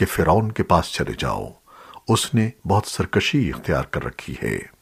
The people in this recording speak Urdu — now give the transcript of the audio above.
کہ فرعون کے پاس چلے جاؤ۔ اس نے بہت سرکشی اختیار کر رکھی ہے۔